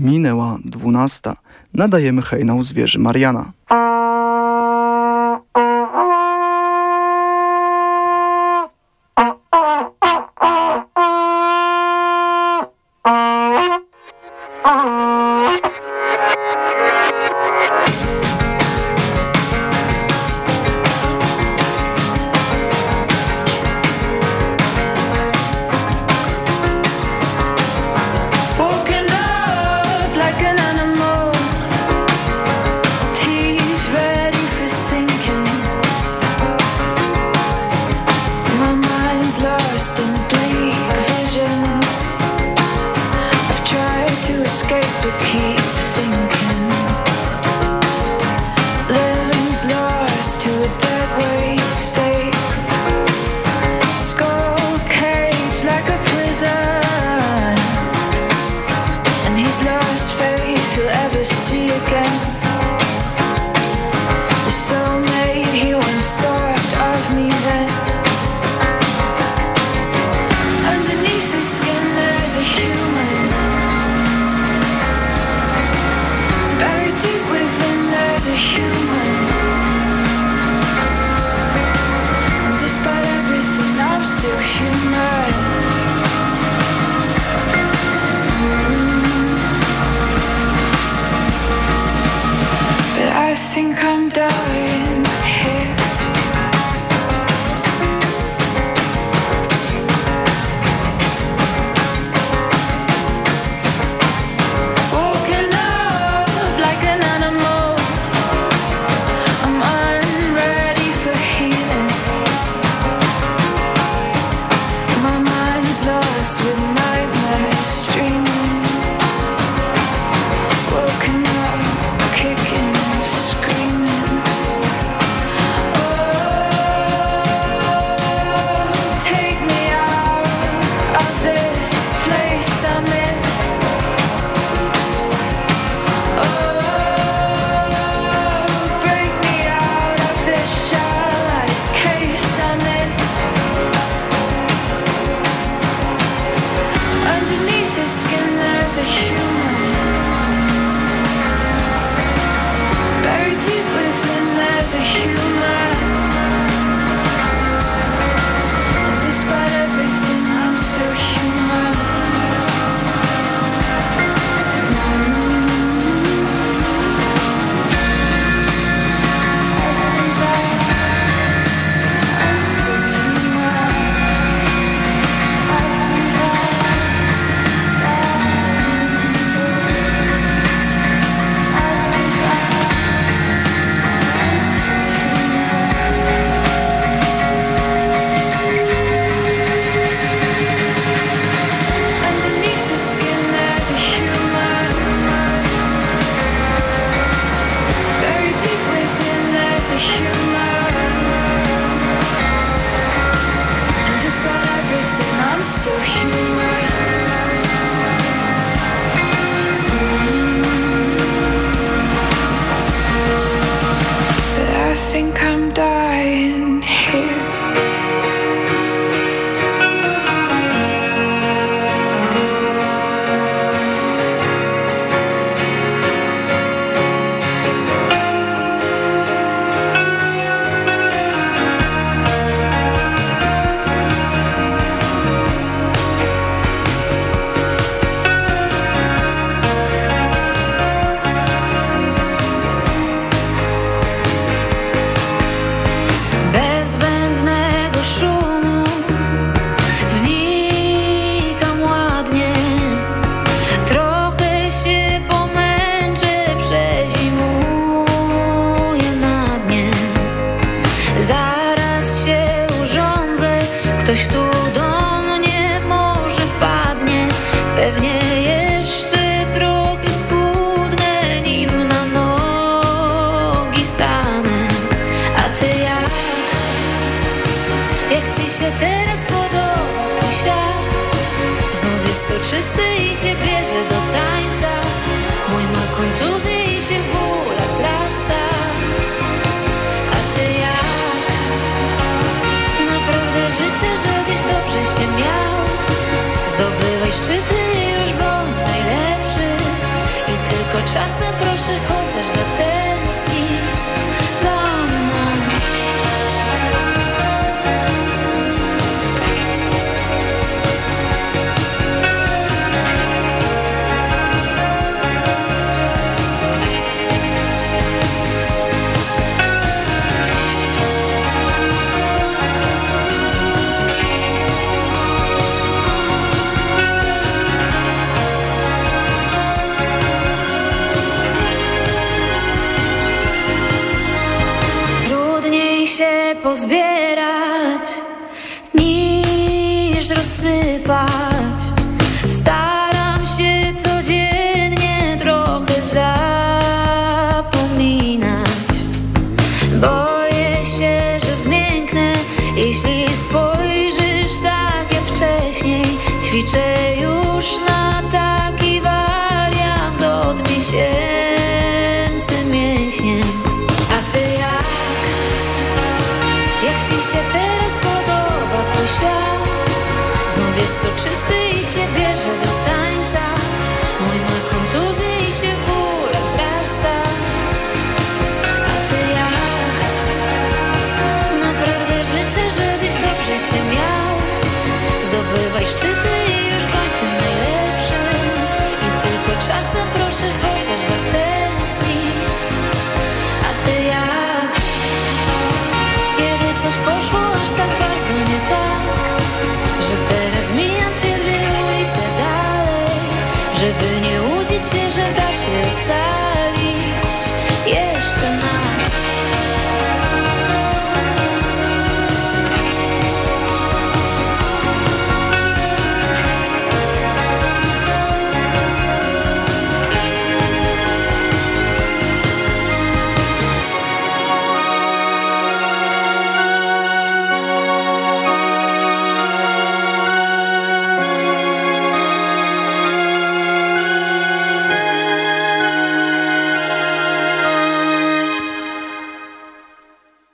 Minęła dwunasta. Nadajemy hejną z wieży Mariana. pozbierać niż rozsypać. Jest czysty i cię bierze do tańca. Mój ma kontuzję i się w wzrasta. A ty jak? Naprawdę życzę, żebyś dobrze się miał. Zdobywaj szczyty i już bądź tym najlepszym. I tylko czasem proszę chociaż zatęsknij. A ty jak? Kiedy coś poszło aż tak Żeby nie łudzić się, że da się ocalić Jeszcze nas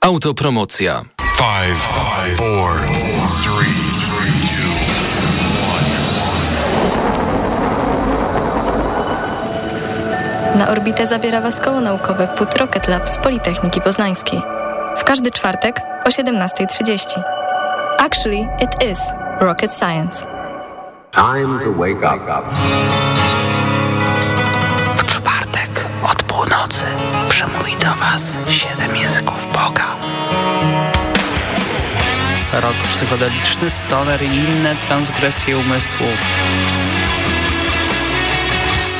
Autopromocja. Five, five, four, three, two, Na orbitę zabiera Was koło naukowe PUT Rocket Lab z Politechniki Poznańskiej. W każdy czwartek o 17.30. Actually, it is rocket science. Time to wake up. W czwartek od północy przemówi do Was siedem języków Boga. Rok psychodeliczny, stoner i inne transgresje umysłu.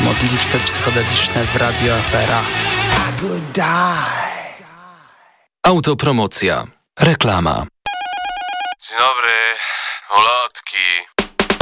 Modlitwy psychodeliczne w Radio Afera. Autopromocja. Reklama. Dzień dobry, ulotki.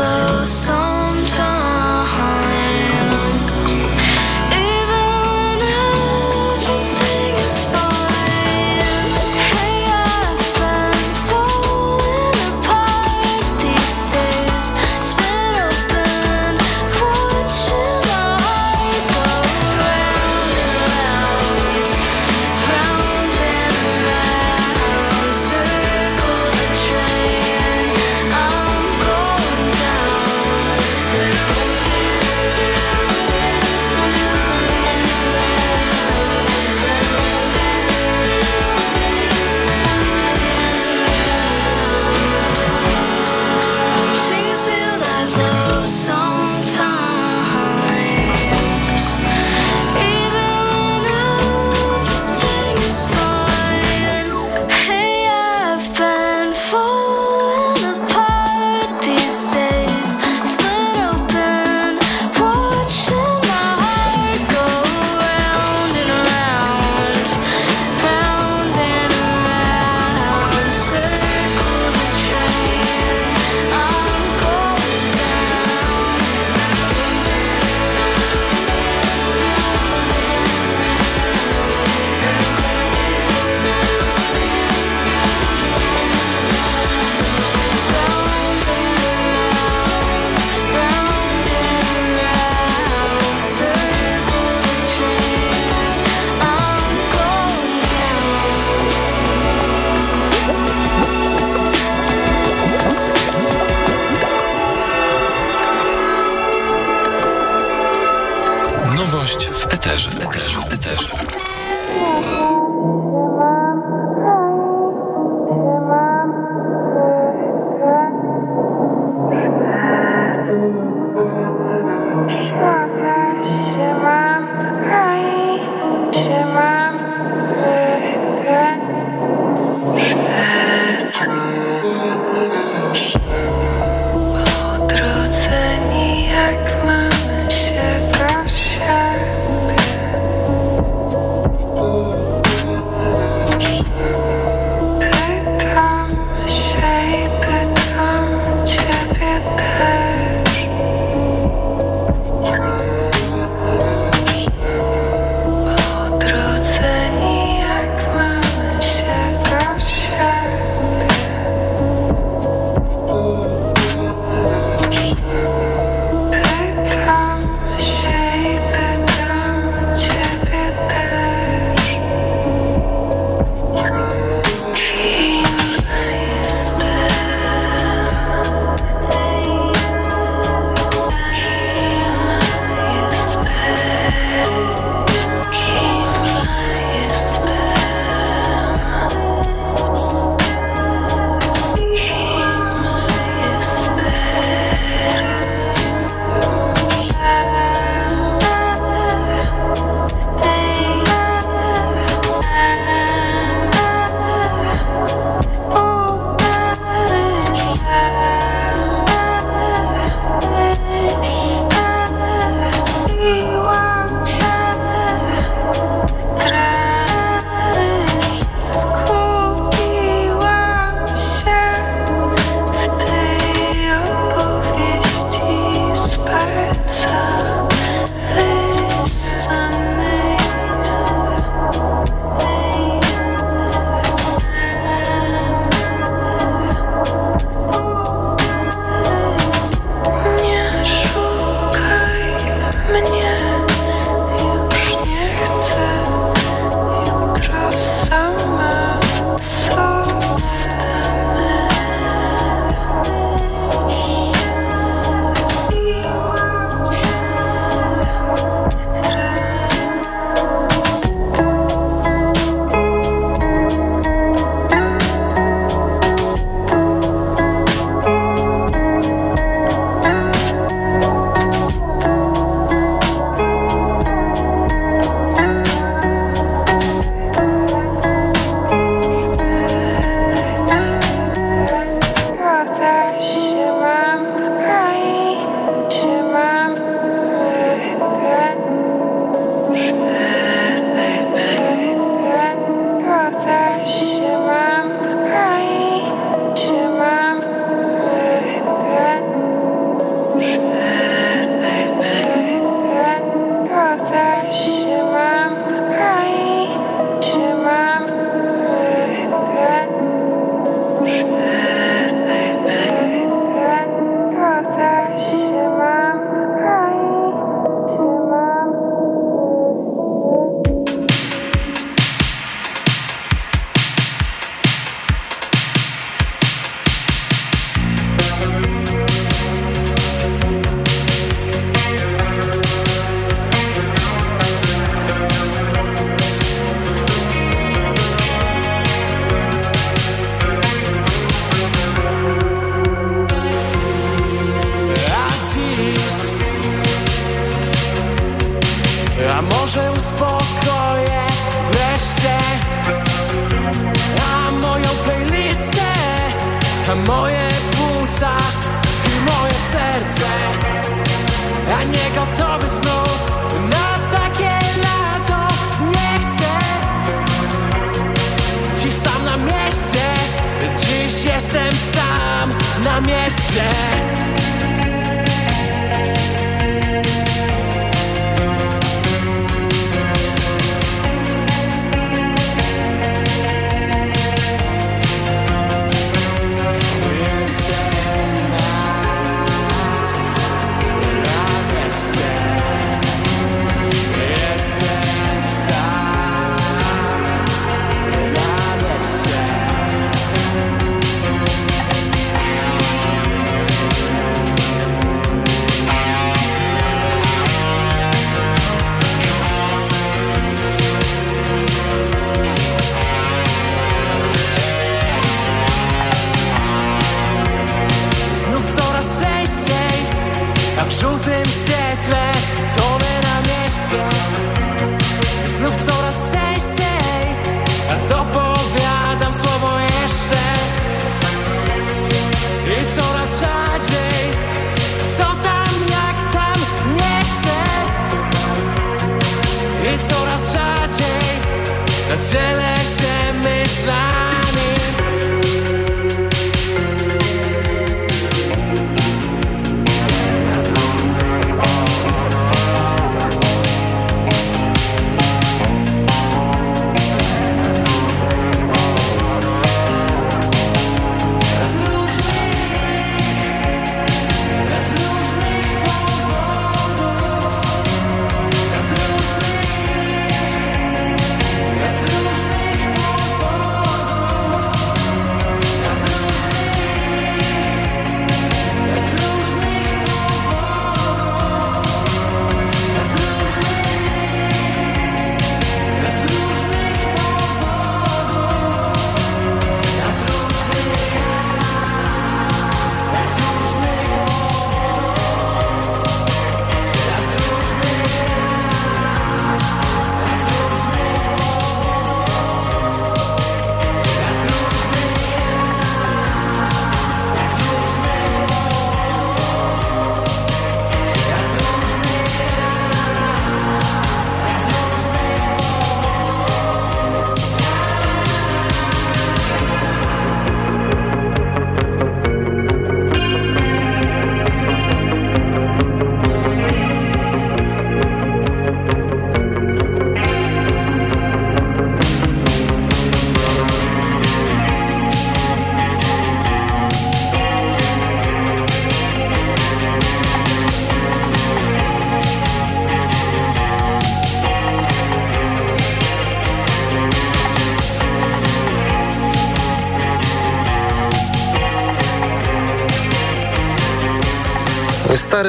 Close.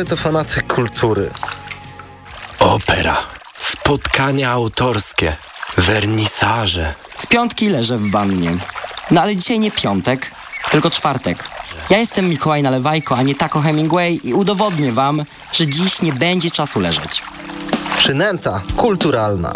Stary to fanatyk kultury. Opera, spotkania autorskie, wernisaże. W piątki leżę w wannie. No ale dzisiaj nie piątek, tylko czwartek. Ja jestem Mikołaj Nalewajko, a nie Taco Hemingway i udowodnię wam, że dziś nie będzie czasu leżeć. Przynęta kulturalna.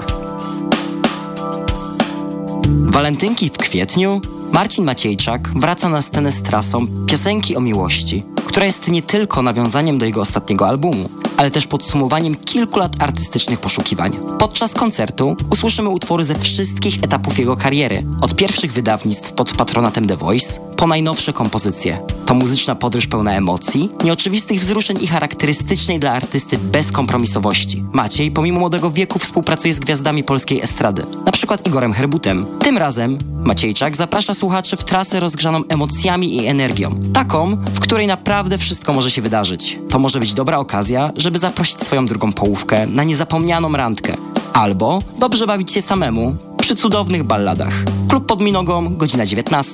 Walentynki w kwietniu Marcin Maciejczak wraca na scenę z trasą Piosenki o miłości, która jest nie tylko nawiązaniem do jego ostatniego albumu, ale też podsumowaniem kilku lat artystycznych poszukiwań. Podczas koncertu usłyszymy utwory ze wszystkich etapów jego kariery, od pierwszych wydawnictw pod patronatem The Voice, po najnowsze kompozycje. To muzyczna podróż pełna emocji, nieoczywistych wzruszeń i charakterystycznej dla artysty bezkompromisowości. Maciej, pomimo młodego wieku, współpracuje z gwiazdami polskiej estrady, na przykład Igorem Herbutem. Tym razem Maciejczak zaprasza słuchaczy w trasę rozgrzaną emocjami i energią. Taką, w której naprawdę wszystko może się wydarzyć. To może być dobra okazja, żeby zaprosić swoją drugą połówkę na niezapomnianą randkę. Albo dobrze bawić się samemu przy cudownych balladach. Klub pod Minogą, godzina 19.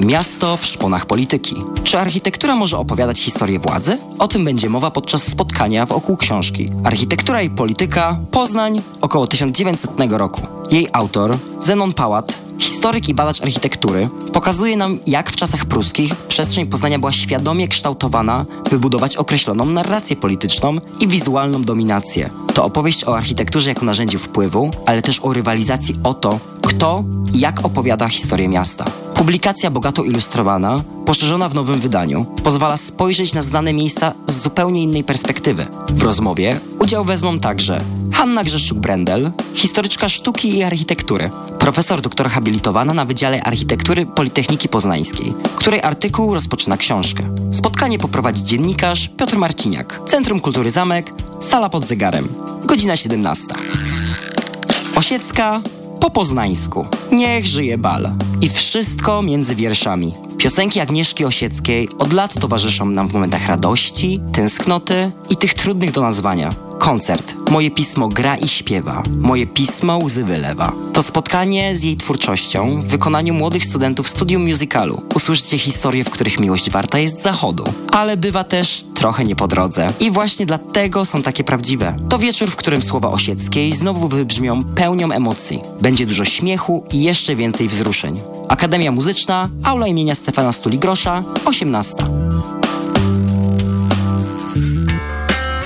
Miasto w szponach polityki. Czy architektura może opowiadać historię władzy? O tym będzie mowa podczas spotkania wokół książki Architektura i polityka Poznań około 1900 roku. Jej autor, Zenon Pałat, historyk i badacz architektury, pokazuje nam, jak w czasach pruskich przestrzeń Poznania była świadomie kształtowana, by budować określoną narrację polityczną i wizualną dominację. To opowieść o architekturze jako narzędziu wpływu, ale też o rywalizacji o to, kto i jak opowiada historię miasta. Publikacja bogato ilustrowana, poszerzona w nowym wydaniu, pozwala spojrzeć na znane miejsca z zupełnie innej perspektywy. W rozmowie udział wezmą także Hanna Grzeszczuk-Brendel, historyczka sztuki i architektury, profesor doktor habilitowana na Wydziale Architektury Politechniki Poznańskiej, której artykuł rozpoczyna książkę. Spotkanie poprowadzi dziennikarz Piotr Marciniak, Centrum Kultury Zamek, sala pod zegarem, godzina 17. Osiecka po poznańsku. Niech żyje bal. I wszystko między wierszami. Piosenki Agnieszki Osieckiej od lat towarzyszą nam w momentach radości, tęsknoty i tych trudnych do nazwania. Koncert. Moje pismo gra i śpiewa. Moje pismo łzy wylewa. To spotkanie z jej twórczością w wykonaniu młodych studentów studium musicalu. Usłyszycie historie, w których miłość warta jest zachodu. Ale bywa też trochę nie po drodze. I właśnie dlatego są takie prawdziwe. To wieczór, w którym słowa Osieckiej znowu wybrzmią pełnią emocji. Będzie dużo śmiechu i jeszcze więcej wzruszeń. Akademia Muzyczna, aula imienia Stefana Stuli-Grosza, 18.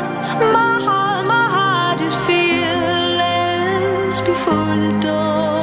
my heart my before the dawn.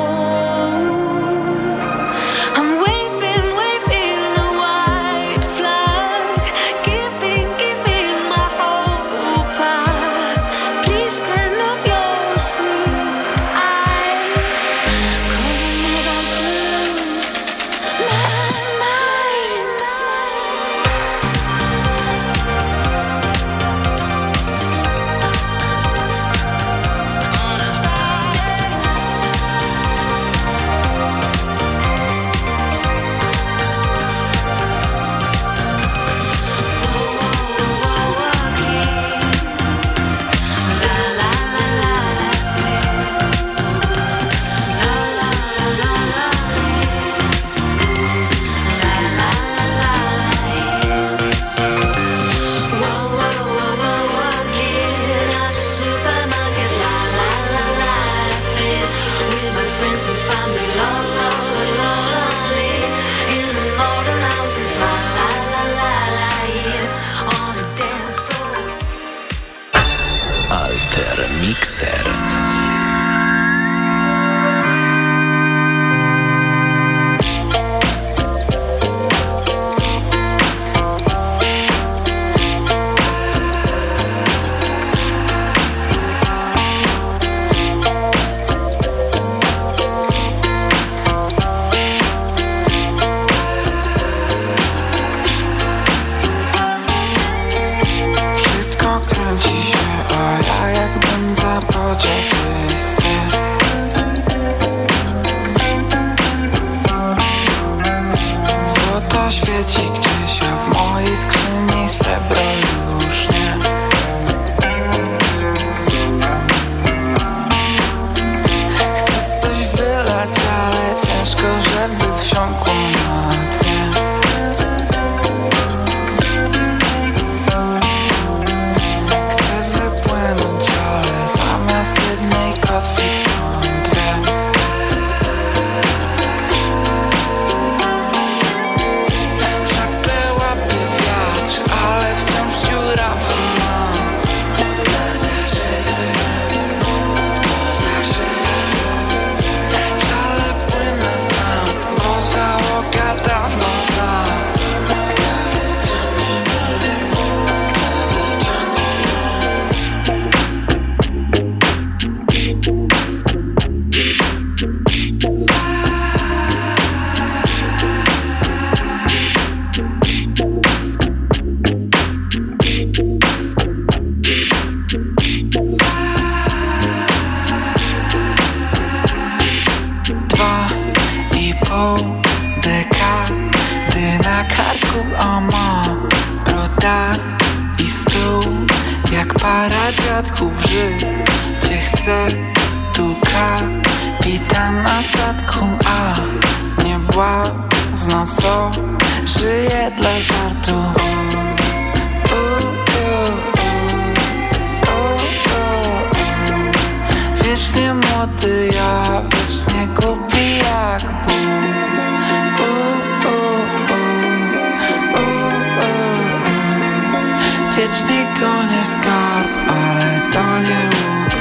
zaświeci Wiecznie gonie skarb, ale to nie łuk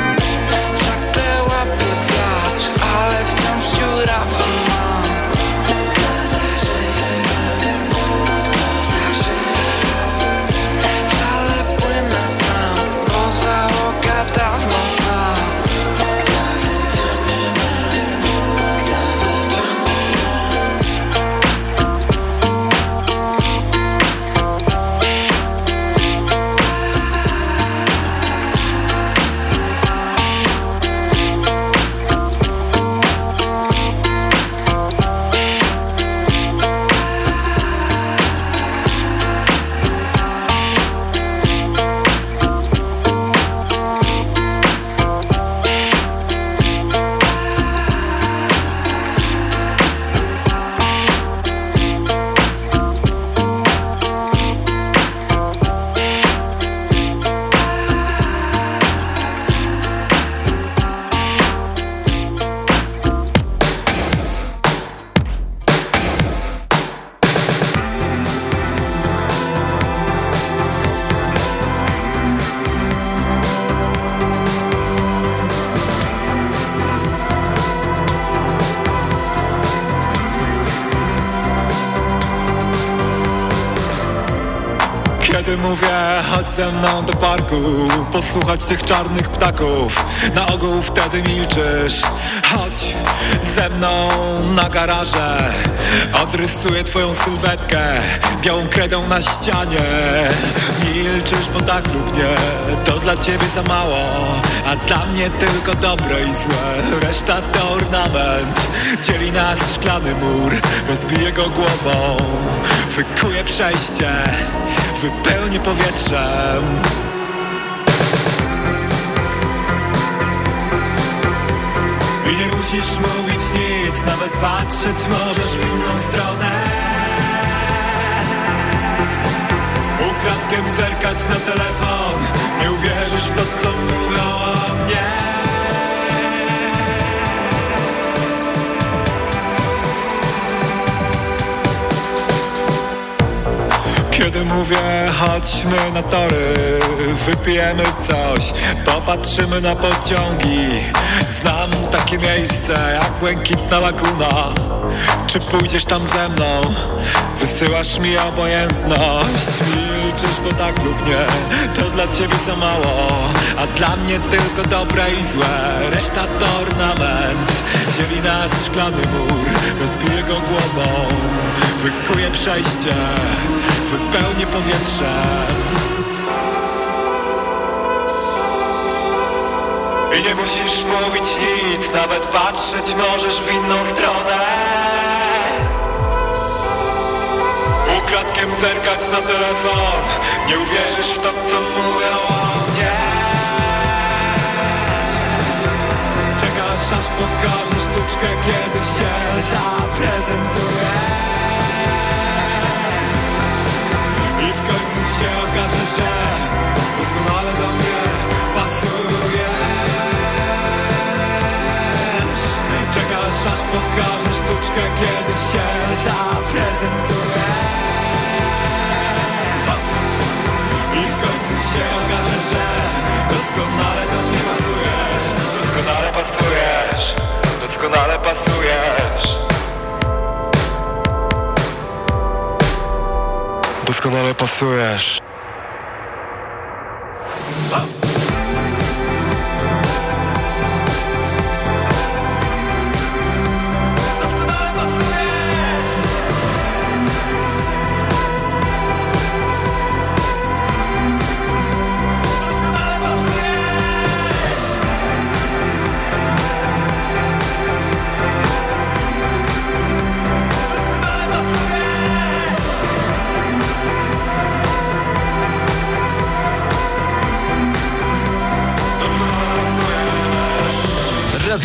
ze mną do parku Posłuchać tych czarnych ptaków. Na ogół wtedy milczysz. Chodź ze mną na garaże. Odrysuję twoją sylwetkę Białą kredą na ścianie. Milczysz, bo tak lub nie To dla ciebie za mało. A dla mnie tylko dobre i złe. Reszta to ornament Dzieli nas szklany mur Rozbiję go głową. Wykuję przejście Wypełnię powietrzem. I nie musisz mówić nic Nawet patrzeć możesz w inną stronę. Ukradkiem zerkać na telefon Nie uwierzysz w to, co mówią o mnie Kiedy mówię chodźmy na tory Wypijemy coś, popatrzymy na pociągi Znam takie miejsce jak Błękitna Laguna Czy pójdziesz tam ze mną? Wysyłasz mi obojętność. Milczysz, bo tak lub nie. To dla ciebie za mało. A dla mnie tylko dobre i złe. Reszta to ornament. Dzieli nas szklany mur. Rozbiję go głową. Wykuję przejście. Wypełnię powietrzem I nie musisz mówić nic. Nawet patrzeć możesz w inną stronę Ukradkiem zerkać na telefon. Nie uwierzysz w to, co mówią o mnie. Czekasz aż pokażę sztuczkę, kiedy się zaprezentuję. I w końcu się okaże, że doskonale do mnie Czekasz aż pokażę sztuczkę, kiedy się zaprezentuję się okaże, że doskonale do mnie pasujesz. Doskonale pasujesz. Doskonale pasujesz. Doskonale pasujesz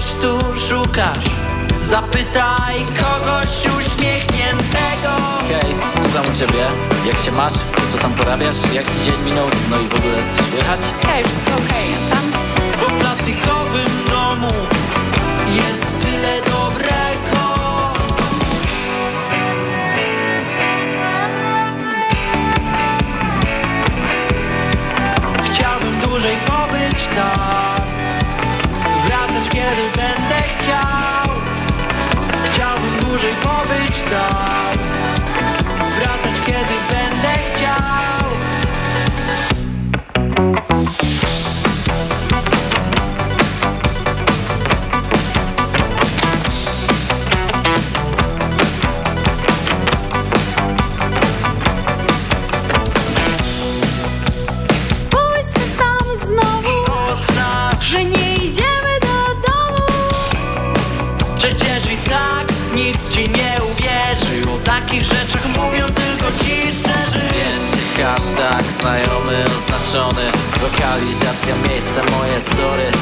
Czegoś tu szukasz, zapytaj kogoś uśmiechniętego. Hej, co tam u ciebie? Jak się masz? Co tam porabiasz? Jak ci dzień minął? No i w ogóle coś słychać? Hej, wszystko okej, a tam? Bo w plastikowym domu jest tyle dobrego. Chciałbym dłużej pobyć tam kiedy będę chciał. Chciałbym dłużej pobyć tam oznaczony Lokalizacja, miejsce, moje story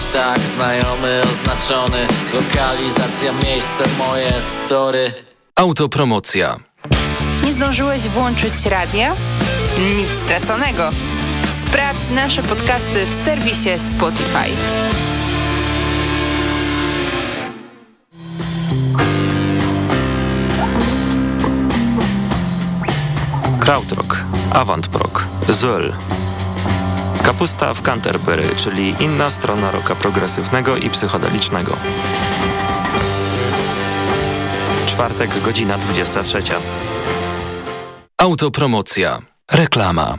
hashtag, znajomy, oznaczony Lokalizacja, miejsce, moje story Autopromocja. Nie zdążyłeś włączyć radia? Nic straconego. Sprawdź nasze podcasty w serwisie Spotify. Krautrock, Avantprog, Zöll. Kapusta w Canterbury, czyli inna strona roka progresywnego i psychodelicznego. Czwartek, godzina 23. Autopromocja. Reklama.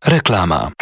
Reklama.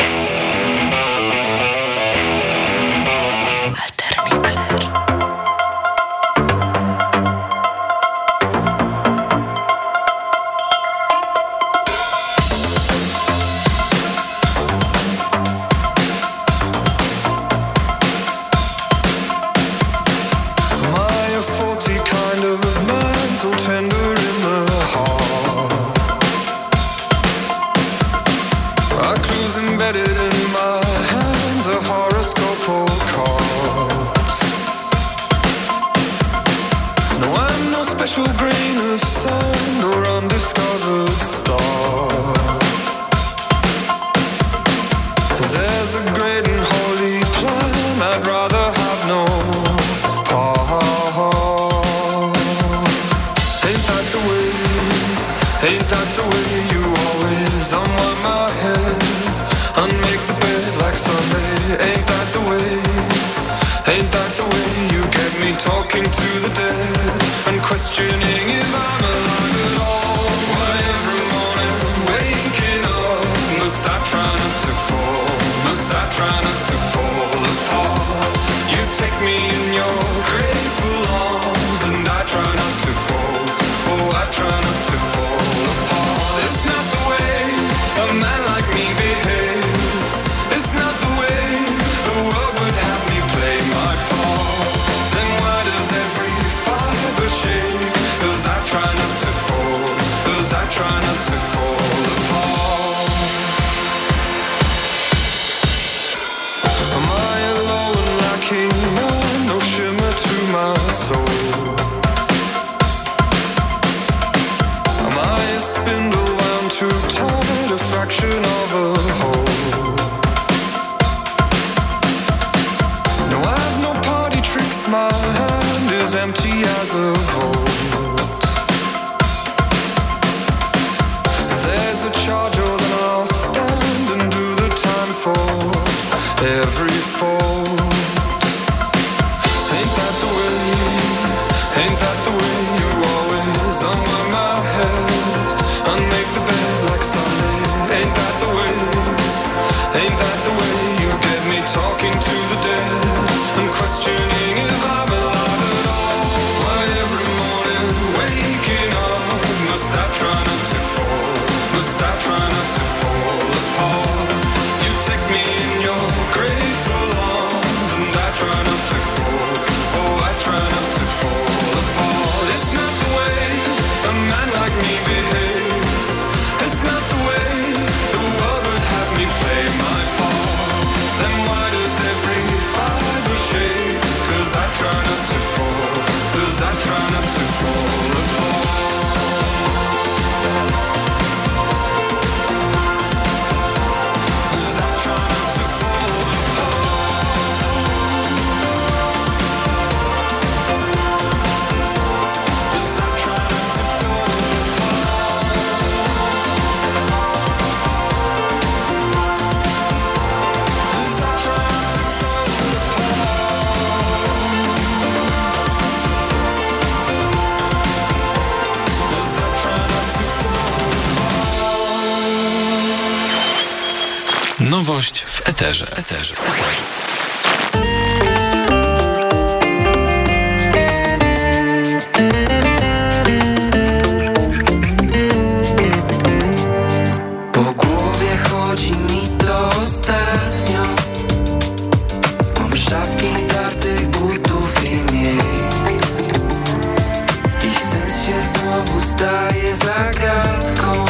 zdaje zagadką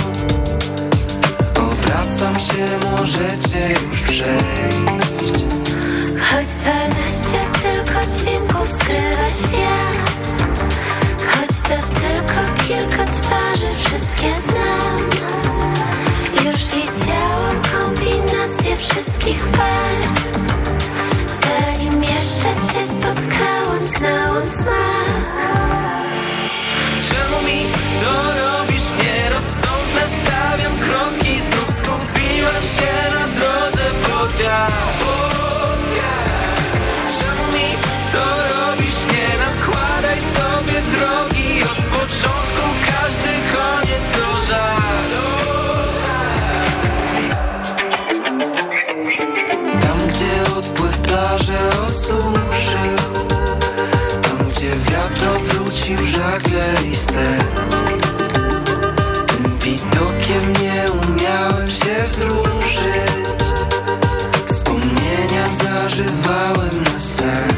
Odwracam się, możecie już przejść. Choć dwanaście tylko dźwięków skrywa świat. rzucił żagle listę. Tym widokiem nie umiałem się wzruszyć. Wspomnienia zażywałem na sen.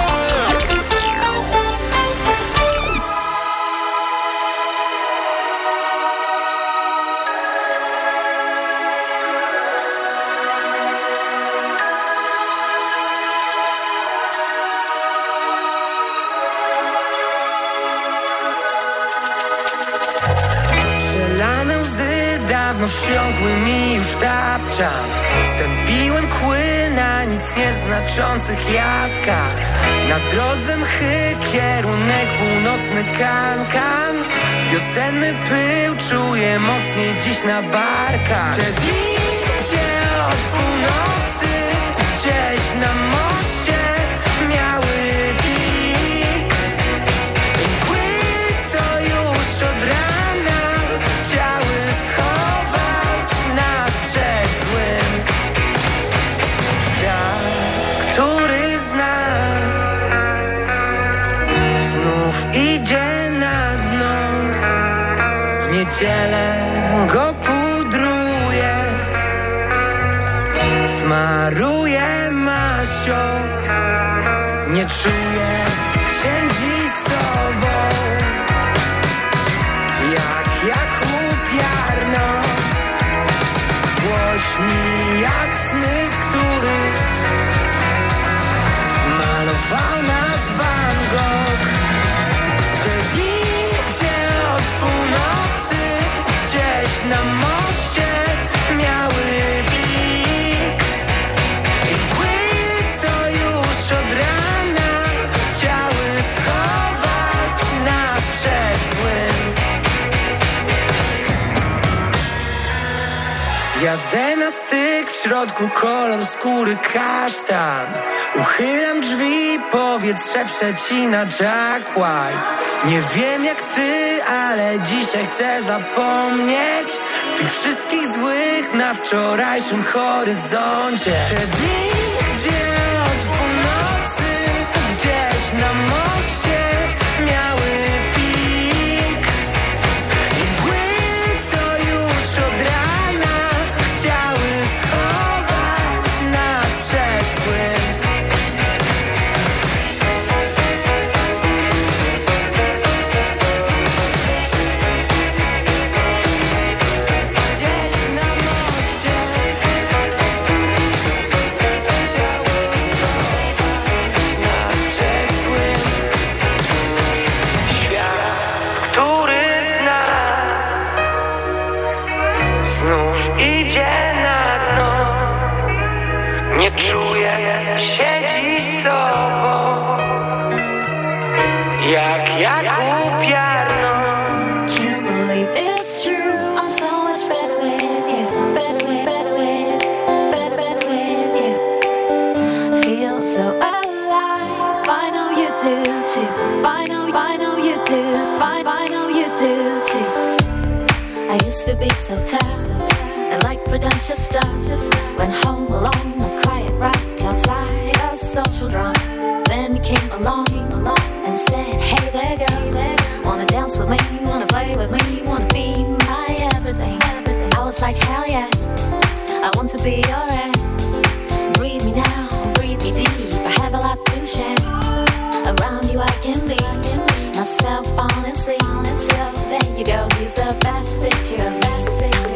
kroczących jadkach Na drodze mchy kierunek północny kankan -kan. Wiosenny pył czuję mocniej dziś na barkach Te widzicie od północy jak upiarno. Głośni jak sny, w których malowano Jadę na styk, w środku kolor skóry kasztan. Uchylam drzwi, powietrze przecina Jack White. Nie wiem jak ty, ale dzisiaj chcę zapomnieć Tych wszystkich złych na wczorajszym horyzoncie. be so tough and like prudential stuff. Went home alone, a quiet rock outside a social drum. Then you came along, along and said, Hey there, girl, there. Wanna dance with me? Wanna play with me? Wanna be my everything? everything. I was like, Hell yeah, I want to be your end. Breathe me now, breathe me deep. I have a lot to share. Around you, I can be myself, honestly. So there you go a fast picture, a fast picture.